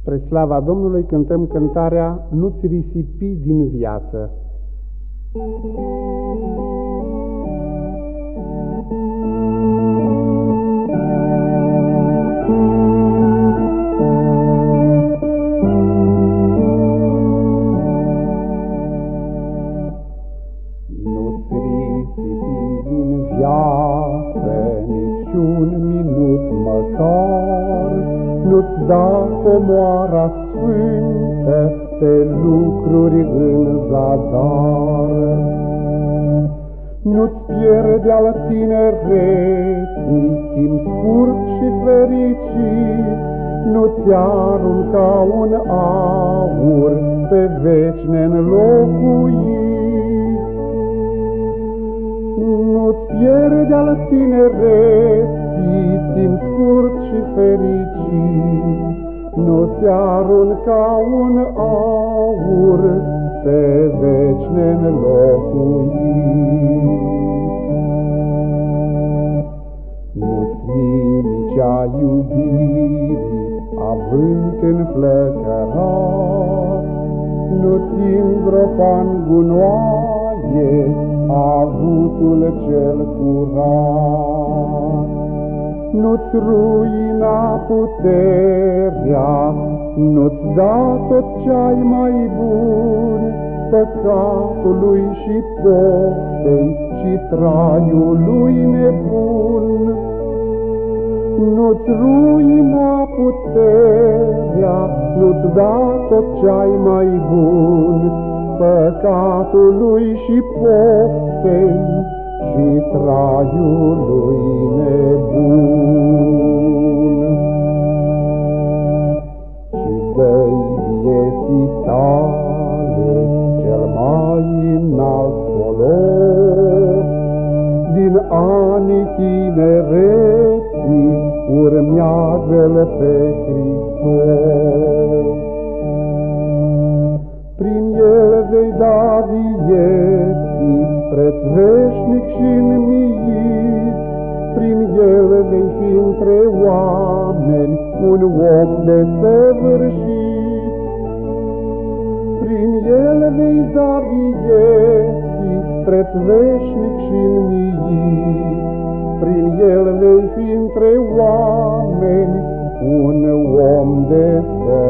Spre slava Domnului cântăm cântarea Nu-ți risipi din viață. Nu-ți risipi din viață niciun minut măcar, Nu-ți da comoara sfântă pe lucruri în zadar. Nu-ți pierde al tinereții timp scurt și fericit, Nu-ți arunca un aur pe veci neînlocuit. Nu-ți pierde al tinereții timp scurt și fericit, Nu-ți arunca un aur pe veci neînlocuit. Nu-ți nimicea iubirii, avânt în flăcărat, Nu-ți îngropa în gunoaie, avutul cel curat. Nu-ți ruina puterea, nu-ți da tot ce-ai mai bun, Păcatului și poftei și traiului nebun. Nu-ți ruina puterea, nu-ți da tot ce-ai mai bun, Păcatului și poftei și traiului nebun. Și dă-i vieții tale cel mai înalt folos, Din anii tinereții urmează-L pe Hristos. Vieții, preț veșnic și înmiit, Prin el vei fi între oameni un om desăvârșit. Prin el vei da vieții, preț veșnic și înmiit, Prin el vei fi între oameni un om desăvârșit.